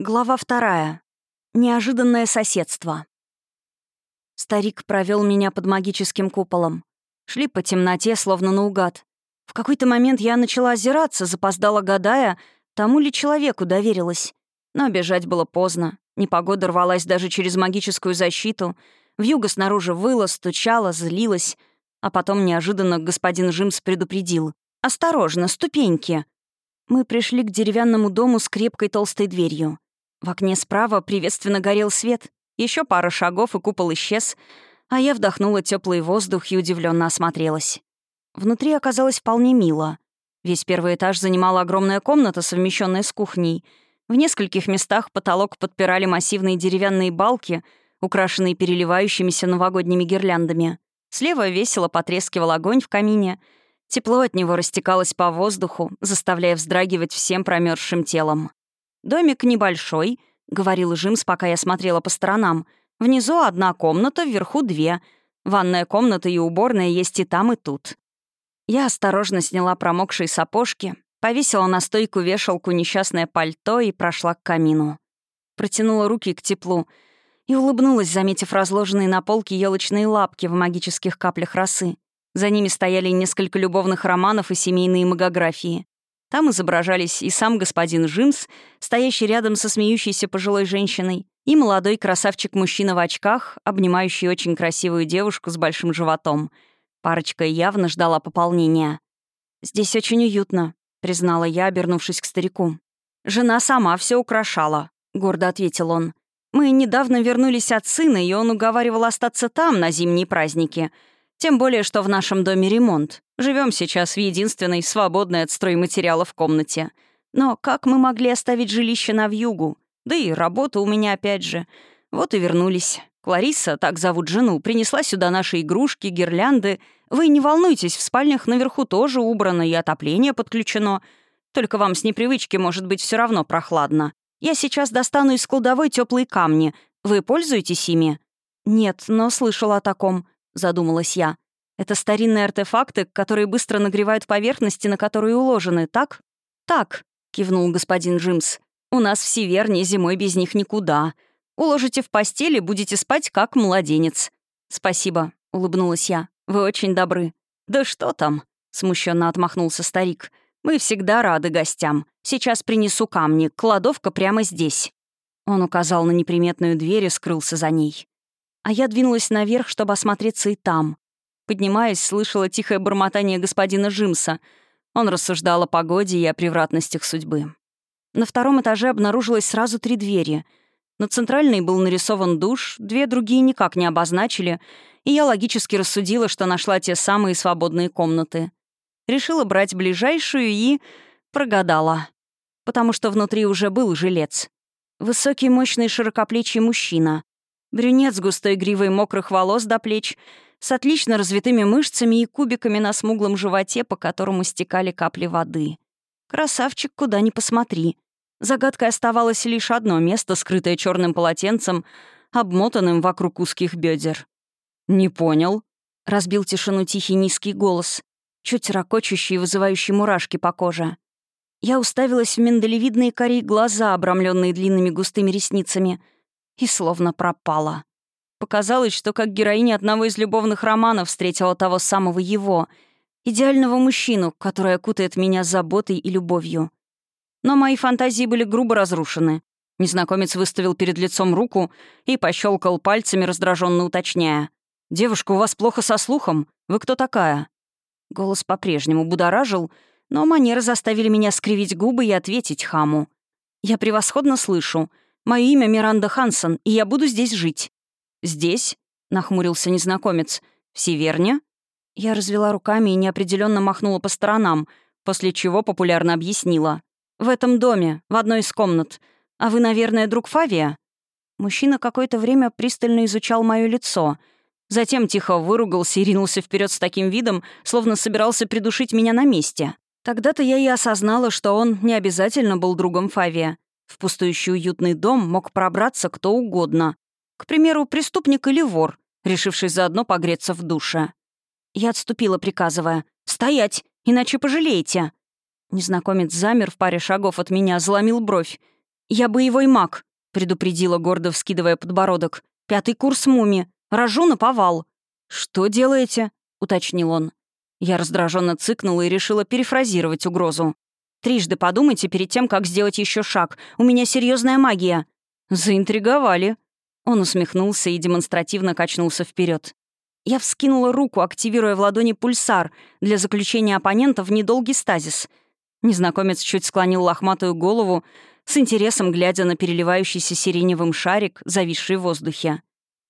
Глава вторая. Неожиданное соседство. Старик провел меня под магическим куполом. Шли по темноте, словно наугад. В какой-то момент я начала озираться, запоздала гадая, тому ли человеку доверилась. Но бежать было поздно. Непогода рвалась даже через магическую защиту. Вьюга снаружи выла, стучала, злилась. А потом неожиданно господин Жимс предупредил. «Осторожно, ступеньки!» Мы пришли к деревянному дому с крепкой толстой дверью. В окне справа приветственно горел свет. Еще пара шагов, и купол исчез, а я вдохнула теплый воздух и удивленно осмотрелась. Внутри оказалось вполне мило. Весь первый этаж занимала огромная комната, совмещенная с кухней. В нескольких местах потолок подпирали массивные деревянные балки, украшенные переливающимися новогодними гирляндами. Слева весело потрескивал огонь в камине. Тепло от него растекалось по воздуху, заставляя вздрагивать всем промерзшим телом. «Домик небольшой», — говорил Жимс, пока я смотрела по сторонам. «Внизу одна комната, вверху две. Ванная комната и уборная есть и там, и тут». Я осторожно сняла промокшие сапожки, повесила на стойку вешалку несчастное пальто и прошла к камину. Протянула руки к теплу и улыбнулась, заметив разложенные на полке елочные лапки в магических каплях росы. За ними стояли несколько любовных романов и семейные магографии. Там изображались и сам господин Жимс, стоящий рядом со смеющейся пожилой женщиной, и молодой красавчик-мужчина в очках, обнимающий очень красивую девушку с большим животом. Парочка явно ждала пополнения. «Здесь очень уютно», — признала я, обернувшись к старику. «Жена сама все украшала», — гордо ответил он. «Мы недавно вернулись от сына, и он уговаривал остаться там на зимние праздники. Тем более, что в нашем доме ремонт. Живем сейчас в единственной, свободной от стройматериалов комнате. Но как мы могли оставить жилище на вьюгу? Да и работа у меня опять же. Вот и вернулись. Клариса, так зовут жену, принесла сюда наши игрушки, гирлянды. Вы не волнуйтесь, в спальнях наверху тоже убрано и отопление подключено. Только вам с непривычки может быть все равно прохладно. Я сейчас достану из кладовой теплые камни. Вы пользуетесь ими? Нет, но слышала о таком задумалась я. «Это старинные артефакты, которые быстро нагревают поверхности, на которые уложены, так?» «Так», — кивнул господин Джимс. «У нас в Северне зимой без них никуда. Уложите в постели, будете спать как младенец». «Спасибо», — улыбнулась я. «Вы очень добры». «Да что там?» — смущенно отмахнулся старик. «Мы всегда рады гостям. Сейчас принесу камни. Кладовка прямо здесь». Он указал на неприметную дверь и скрылся за ней а я двинулась наверх, чтобы осмотреться и там. Поднимаясь, слышала тихое бормотание господина Жимса. Он рассуждал о погоде и о превратностях судьбы. На втором этаже обнаружилось сразу три двери. На центральной был нарисован душ, две другие никак не обозначили, и я логически рассудила, что нашла те самые свободные комнаты. Решила брать ближайшую и... прогадала. Потому что внутри уже был жилец. Высокий, мощный, широкоплечий мужчина. Брюнет с густой гривой мокрых волос до плеч, с отлично развитыми мышцами и кубиками на смуглом животе, по которому стекали капли воды. Красавчик, куда ни посмотри. Загадкой оставалось лишь одно место, скрытое черным полотенцем, обмотанным вокруг узких бедер. «Не понял», — разбил тишину тихий низкий голос, чуть ракочущий и вызывающий мурашки по коже. Я уставилась в миндалевидные кори глаза, обрамленные длинными густыми ресницами — и словно пропала. Показалось, что как героиня одного из любовных романов встретила того самого его, идеального мужчину, который окутает меня заботой и любовью. Но мои фантазии были грубо разрушены. Незнакомец выставил перед лицом руку и пощелкал пальцами, раздраженно уточняя. «Девушка, у вас плохо со слухом? Вы кто такая?» Голос по-прежнему будоражил, но манеры заставили меня скривить губы и ответить хаму. «Я превосходно слышу. Мое имя Миранда Хансон, и я буду здесь жить». «Здесь?» — нахмурился незнакомец. «В Северне?» Я развела руками и неопределенно махнула по сторонам, после чего популярно объяснила. «В этом доме, в одной из комнат. А вы, наверное, друг Фавия?» Мужчина какое-то время пристально изучал мое лицо. Затем тихо выругался и ринулся вперед с таким видом, словно собирался придушить меня на месте. Тогда-то я и осознала, что он не обязательно был другом Фавия. В пустующий уютный дом мог пробраться кто угодно. К примеру, преступник или вор, решивший заодно погреться в душе. Я отступила, приказывая «Стоять, иначе пожалеете!» Незнакомец замер в паре шагов от меня, заломил бровь. «Я боевой маг», — предупредила, гордо вскидывая подбородок. «Пятый курс муми. Рожу на повал». «Что делаете?» — уточнил он. Я раздраженно цыкнула и решила перефразировать угрозу. «Трижды подумайте перед тем, как сделать еще шаг. У меня серьезная магия». «Заинтриговали». Он усмехнулся и демонстративно качнулся вперед. Я вскинула руку, активируя в ладони пульсар для заключения оппонента в недолгий стазис. Незнакомец чуть склонил лохматую голову, с интересом глядя на переливающийся сиреневым шарик, зависший в воздухе.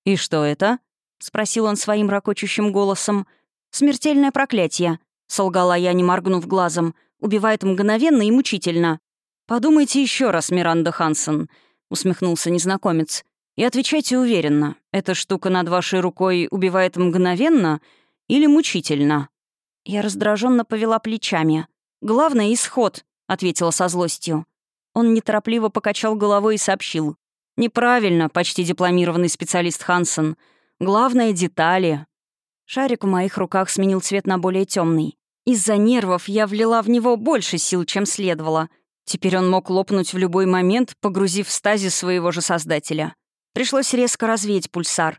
«И что это?» — спросил он своим ракочущим голосом. «Смертельное проклятие», — солгала я, не моргнув глазом. «Убивает мгновенно и мучительно». «Подумайте еще раз, Миранда Хансен», — усмехнулся незнакомец. «И отвечайте уверенно. Эта штука над вашей рукой убивает мгновенно или мучительно?» Я раздраженно повела плечами. «Главное — исход», — ответила со злостью. Он неторопливо покачал головой и сообщил. «Неправильно, почти дипломированный специалист Хансен. Главное — детали». Шарик в моих руках сменил цвет на более темный. Из-за нервов я влила в него больше сил, чем следовало. Теперь он мог лопнуть в любой момент, погрузив в стазис своего же создателя. Пришлось резко развеять пульсар.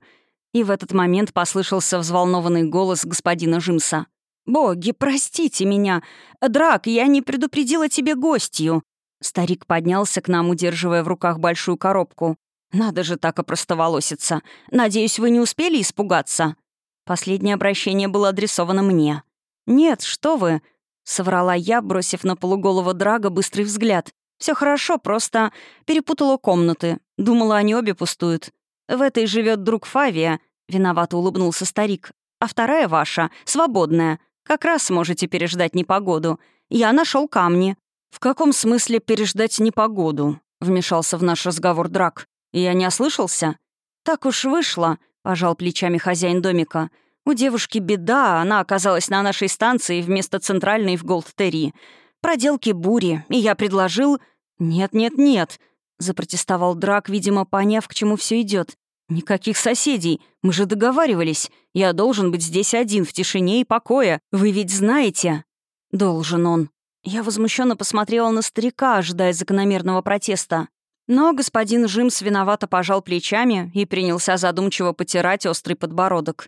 И в этот момент послышался взволнованный голос господина Жимса. «Боги, простите меня! Драк, я не предупредила тебе гостью!» Старик поднялся к нам, удерживая в руках большую коробку. «Надо же так опростоволоситься. Надеюсь, вы не успели испугаться?» Последнее обращение было адресовано мне. «Нет, что вы!» — соврала я, бросив на полуголого Драга быстрый взгляд. Все хорошо, просто перепутала комнаты. Думала, они обе пустуют. В этой живет друг Фавия», — виновато улыбнулся старик. «А вторая ваша, свободная. Как раз сможете переждать непогоду. Я нашел камни. «В каком смысле переждать непогоду?» — вмешался в наш разговор Драк. «Я не ослышался?» «Так уж вышло», — пожал плечами хозяин домика. «У девушки беда, она оказалась на нашей станции вместо центральной в Голдтерри. Проделки бури, и я предложил...» «Нет-нет-нет», — запротестовал Драк, видимо, поняв, к чему все идет. «Никаких соседей. Мы же договаривались. Я должен быть здесь один, в тишине и покое. Вы ведь знаете?» «Должен он», я возмущенно посмотрела на старика, ожидая закономерного протеста. Но господин Жимс виновато пожал плечами и принялся задумчиво потирать острый подбородок.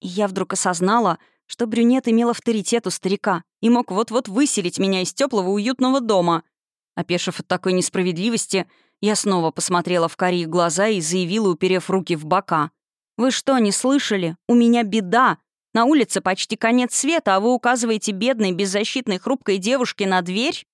И я вдруг осознала, что брюнет имел авторитет у старика и мог вот-вот выселить меня из теплого уютного дома. Опешив от такой несправедливости, я снова посмотрела в карие глаза и заявила, уперев руки в бока. «Вы что, не слышали? У меня беда! На улице почти конец света, а вы указываете бедной, беззащитной, хрупкой девушке на дверь?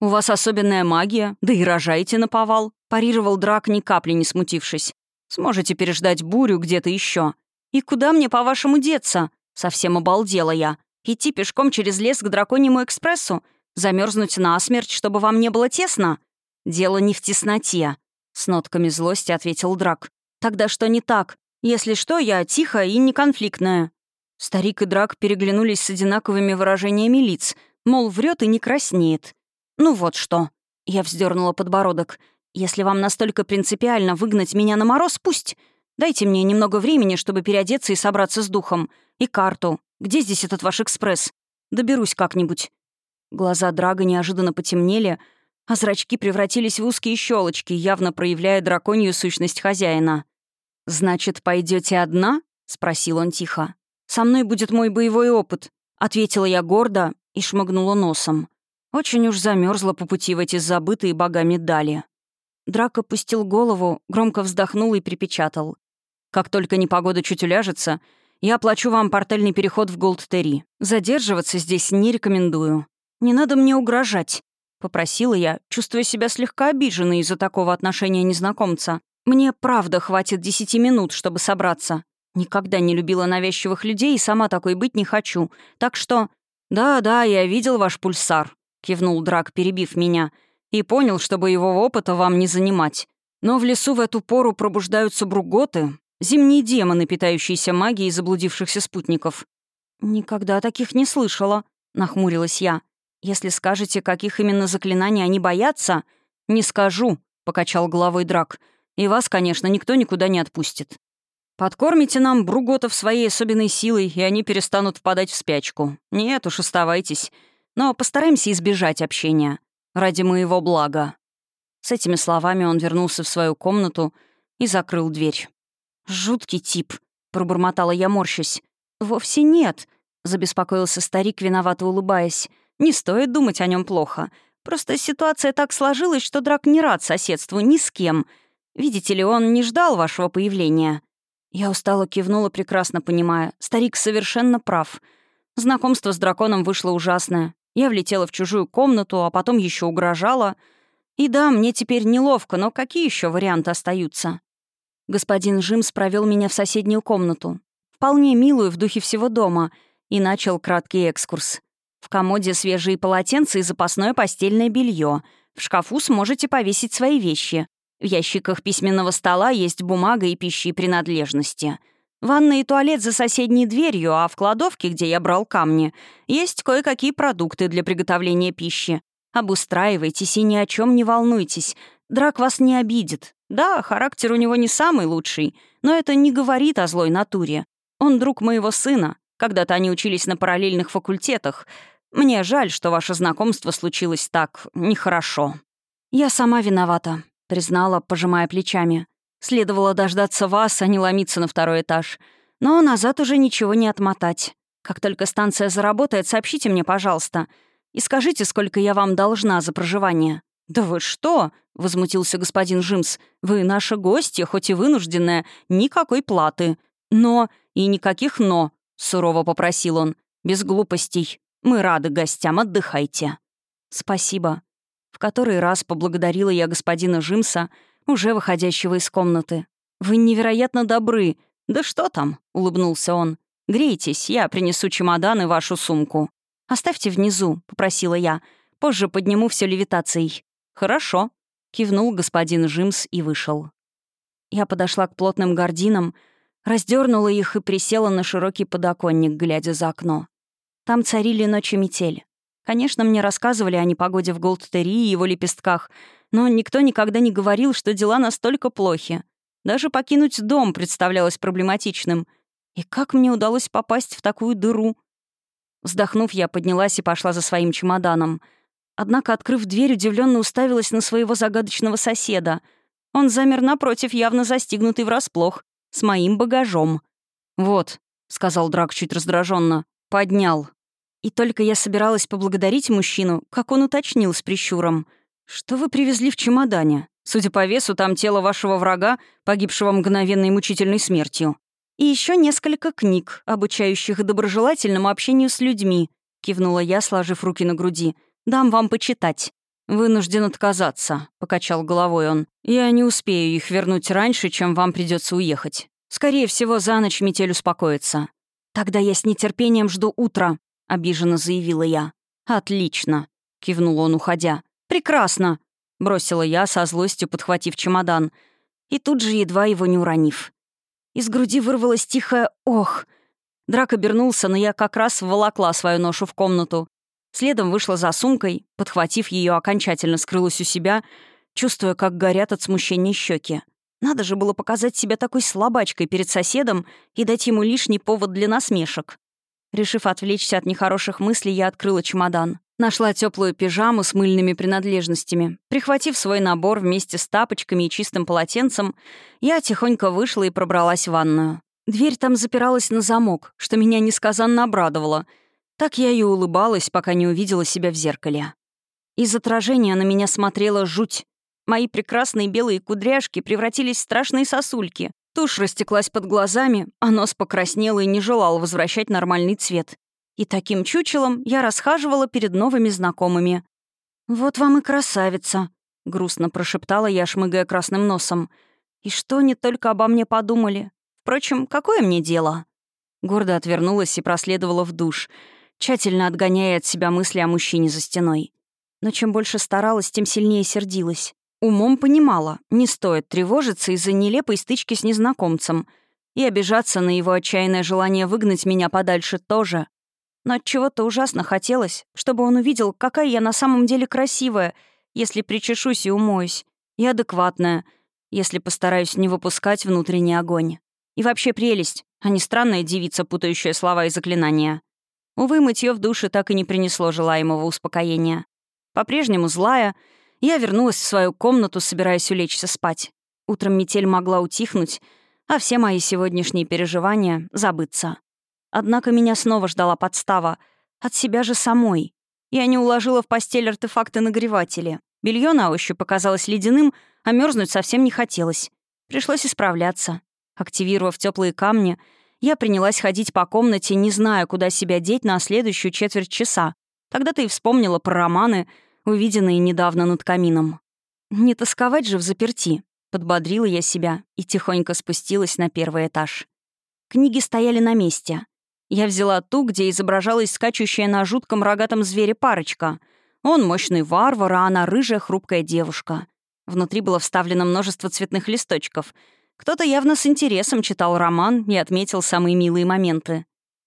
У вас особенная магия, да и рожаете на повал», — парировал Драк, ни капли не смутившись. «Сможете переждать бурю где-то еще. И куда мне, по-вашему, деться?» Совсем обалдела я. Идти пешком через лес к драконьему экспрессу? Замерзнуть насмерть, чтобы вам не было тесно? Дело не в тесноте. С нотками злости ответил Драк. Тогда что не так? Если что, я тихая и неконфликтная. Старик и Драк переглянулись с одинаковыми выражениями лиц, мол, врет и не краснеет. «Ну вот что». Я вздернула подбородок. «Если вам настолько принципиально выгнать меня на мороз, пусть. Дайте мне немного времени, чтобы переодеться и собраться с духом. И карту. Где здесь этот ваш экспресс? Доберусь как-нибудь». Глаза Драга неожиданно потемнели, а зрачки превратились в узкие щелочки, явно проявляя драконью сущность хозяина. «Значит, пойдете одна?» — спросил он тихо. «Со мной будет мой боевой опыт», — ответила я гордо и шмыгнула носом. Очень уж замерзла по пути в эти забытые богами дали. Драк опустил голову, громко вздохнул и припечатал. «Как только непогода чуть уляжется, я оплачу вам портальный переход в Голд-Терри. Задерживаться здесь не рекомендую. Не надо мне угрожать», — попросила я, чувствуя себя слегка обиженной из-за такого отношения незнакомца. «Мне правда хватит десяти минут, чтобы собраться. Никогда не любила навязчивых людей и сама такой быть не хочу. Так что... «Да-да, я видел ваш пульсар», — кивнул Драк, перебив меня, и понял, что боевого опыта вам не занимать. Но в лесу в эту пору пробуждаются бруготы, зимние демоны, питающиеся магией заблудившихся спутников. «Никогда таких не слышала», — нахмурилась я. «Если скажете, каких именно заклинаний они боятся...» «Не скажу», — покачал головой Драк. «И вас, конечно, никто никуда не отпустит. Подкормите нам бруготов своей особенной силой, и они перестанут впадать в спячку. Нет уж, оставайтесь. Но постараемся избежать общения. Ради моего блага». С этими словами он вернулся в свою комнату и закрыл дверь. «Жуткий тип», — пробормотала я, морщась. «Вовсе нет», — забеспокоился старик, виновато улыбаясь. «Не стоит думать о нем плохо. Просто ситуация так сложилась, что Драк не рад соседству ни с кем. Видите ли, он не ждал вашего появления». Я устало кивнула, прекрасно понимая. Старик совершенно прав. Знакомство с драконом вышло ужасное. Я влетела в чужую комнату, а потом еще угрожала. И да, мне теперь неловко, но какие еще варианты остаются? Господин Жимс провел меня в соседнюю комнату. Вполне милую в духе всего дома. И начал краткий экскурс. В комоде свежие полотенца и запасное постельное белье. В шкафу сможете повесить свои вещи. В ящиках письменного стола есть бумага и пищи и принадлежности. Ванна и туалет за соседней дверью, а в кладовке, где я брал камни, есть кое-какие продукты для приготовления пищи. Обустраивайтесь и ни о чем не волнуйтесь. Драк вас не обидит. Да, характер у него не самый лучший, но это не говорит о злой натуре. Он друг моего сына. Когда-то они учились на параллельных факультетах. Мне жаль, что ваше знакомство случилось так нехорошо. Я сама виновата, признала, пожимая плечами. Следовало дождаться вас, а не ломиться на второй этаж. Но назад уже ничего не отмотать. Как только станция заработает, сообщите мне, пожалуйста. И скажите, сколько я вам должна за проживание. «Да вы что?» — возмутился господин Жимс. «Вы наша гостья, хоть и вынужденная, никакой платы. Но и никаких «но», — сурово попросил он. «Без глупостей. Мы рады гостям, отдыхайте». «Спасибо». В который раз поблагодарила я господина Жимса, уже выходящего из комнаты. «Вы невероятно добры. Да что там?» — улыбнулся он. «Грейтесь, я принесу чемодан и вашу сумку». «Оставьте внизу», — попросила я. «Позже подниму все левитацией». «Хорошо», — кивнул господин Жимс и вышел. Я подошла к плотным гординам, раздернула их и присела на широкий подоконник, глядя за окно. Там царили ночи метель. Конечно, мне рассказывали о непогоде в Голдтери и его лепестках, но никто никогда не говорил, что дела настолько плохи. Даже покинуть дом представлялось проблематичным. И как мне удалось попасть в такую дыру? Вздохнув, я поднялась и пошла за своим чемоданом — Однако, открыв дверь, удивленно уставилась на своего загадочного соседа. Он замер напротив, явно застигнутый врасплох, с моим багажом. «Вот», — сказал Драк чуть раздраженно, — «поднял». И только я собиралась поблагодарить мужчину, как он уточнил с прищуром. «Что вы привезли в чемодане? Судя по весу, там тело вашего врага, погибшего мгновенной мучительной смертью. И еще несколько книг, обучающих доброжелательному общению с людьми», — кивнула я, сложив руки на груди. Дам вам почитать». «Вынужден отказаться», — покачал головой он. «Я не успею их вернуть раньше, чем вам придется уехать. Скорее всего, за ночь метель успокоится». «Тогда я с нетерпением жду утра», — обиженно заявила я. «Отлично», — кивнул он, уходя. «Прекрасно», — бросила я, со злостью подхватив чемодан. И тут же, едва его не уронив. Из груди вырвалось тихое «ох». Драк обернулся, но я как раз вволокла свою ношу в комнату. Следом вышла за сумкой, подхватив ее, окончательно скрылась у себя, чувствуя, как горят от смущения щеки. Надо же было показать себя такой слабачкой перед соседом и дать ему лишний повод для насмешек. Решив отвлечься от нехороших мыслей, я открыла чемодан. Нашла теплую пижаму с мыльными принадлежностями. Прихватив свой набор вместе с тапочками и чистым полотенцем, я тихонько вышла и пробралась в ванную. Дверь там запиралась на замок, что меня несказанно обрадовало — так я и улыбалась, пока не увидела себя в зеркале. Из отражения на меня смотрела жуть. Мои прекрасные белые кудряшки превратились в страшные сосульки. Тушь растеклась под глазами, а нос покраснел и не желал возвращать нормальный цвет. И таким чучелом я расхаживала перед новыми знакомыми. «Вот вам и красавица», — грустно прошептала я, шмыгая красным носом. «И что они только обо мне подумали? Впрочем, какое мне дело?» Гордо отвернулась и проследовала в душ — тщательно отгоняя от себя мысли о мужчине за стеной. Но чем больше старалась, тем сильнее сердилась. Умом понимала, не стоит тревожиться из-за нелепой стычки с незнакомцем и обижаться на его отчаянное желание выгнать меня подальше тоже. Но от чего-то ужасно хотелось, чтобы он увидел, какая я на самом деле красивая, если причешусь и умоюсь, и адекватная, если постараюсь не выпускать внутренний огонь. И вообще прелесть, а не странная девица, путающая слова и заклинания. Увы, мытье в душе так и не принесло желаемого успокоения. По-прежнему злая, Я вернулась в свою комнату, собираясь улечься спать. Утром метель могла утихнуть, а все мои сегодняшние переживания — забыться. Однако меня снова ждала подстава. От себя же самой. Я не уложила в постель артефакты-нагреватели. Белье на ощупь показалось ледяным, а мерзнуть совсем не хотелось. Пришлось исправляться. Активировав теплые камни, я принялась ходить по комнате, не зная, куда себя деть на следующую четверть часа. Тогда-то и вспомнила про романы, увиденные недавно над камином. Не тосковать же в заперти. Подбодрила я себя и тихонько спустилась на первый этаж. Книги стояли на месте. Я взяла ту, где изображалась скачущая на жутком рогатом звере парочка. Он мощный варвар, а она рыжая хрупкая девушка. Внутри было вставлено множество цветных листочков. Кто-то явно с интересом читал роман и отметил самые милые моменты.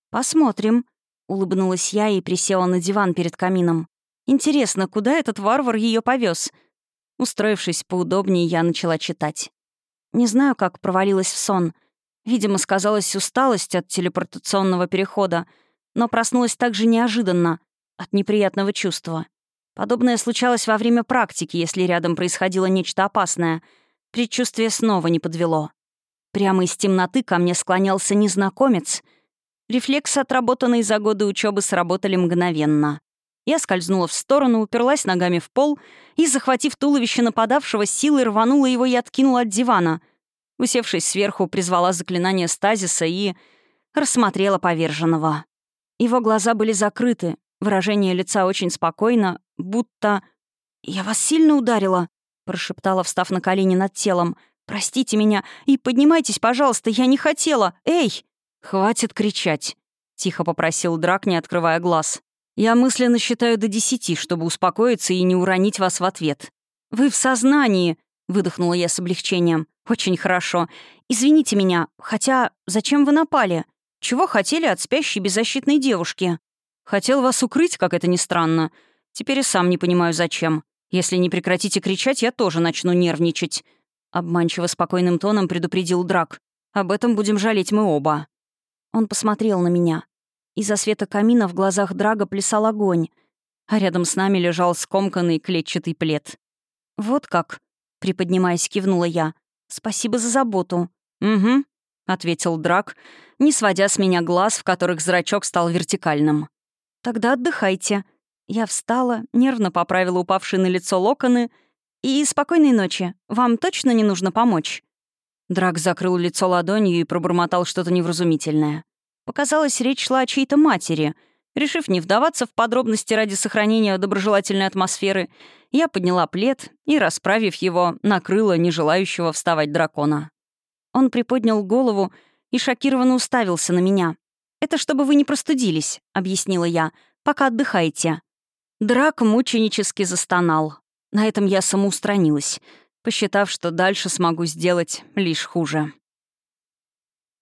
«Посмотрим», — улыбнулась я и присела на диван перед камином. «Интересно, куда этот варвар ее повез? Устроившись поудобнее, я начала читать. Не знаю, как провалилась в сон. Видимо, сказалась усталость от телепортационного перехода, но проснулась также неожиданно, от неприятного чувства. Подобное случалось во время практики, если рядом происходило нечто опасное. Предчувствие снова не подвело. Прямо из темноты ко мне склонялся незнакомец. Рефлексы, отработанные за годы учебы, сработали мгновенно. Я скользнула в сторону, уперлась ногами в пол и, захватив туловище нападавшего, силой рванула его и откинула от дивана. Усевшись сверху, призвала заклинание стазиса и... рассмотрела поверженного. Его глаза были закрыты, выражение лица очень спокойно, будто... «Я вас сильно ударила», — прошептала, встав на колени над телом. «Простите меня и поднимайтесь, пожалуйста, я не хотела! Эй!» «Хватит кричать», — тихо попросил Драк, не открывая глаз. Я мысленно считаю до десяти, чтобы успокоиться и не уронить вас в ответ. «Вы в сознании!» — выдохнула я с облегчением. «Очень хорошо. Извините меня, хотя зачем вы напали? Чего хотели от спящей беззащитной девушки?» «Хотел вас укрыть, как это ни странно. Теперь и сам не понимаю, зачем. Если не прекратите кричать, я тоже начну нервничать». Обманчиво спокойным тоном предупредил Драк. «Об этом будем жалеть мы оба». Он посмотрел на меня. Из-за света камина в глазах Драга плясал огонь, а рядом с нами лежал скомканный клетчатый плед. «Вот как?» — приподнимаясь, кивнула я. «Спасибо за заботу». «Угу», — ответил Драг, не сводя с меня глаз, в которых зрачок стал вертикальным. «Тогда отдыхайте». Я встала, нервно поправила упавшие на лицо локоны. «И спокойной ночи. Вам точно не нужно помочь?» Драк закрыл лицо ладонью и пробормотал что-то невразумительное. Показалось, речь шла о чьей-то матери. Решив не вдаваться в подробности ради сохранения доброжелательной атмосферы, я подняла плед и, расправив его, накрыла нежелающего вставать дракона. Он приподнял голову и шокированно уставился на меня. «Это чтобы вы не простудились», — объяснила я, — «пока отдыхаете». Драк мученически застонал. На этом я самоустранилась, посчитав, что дальше смогу сделать лишь хуже.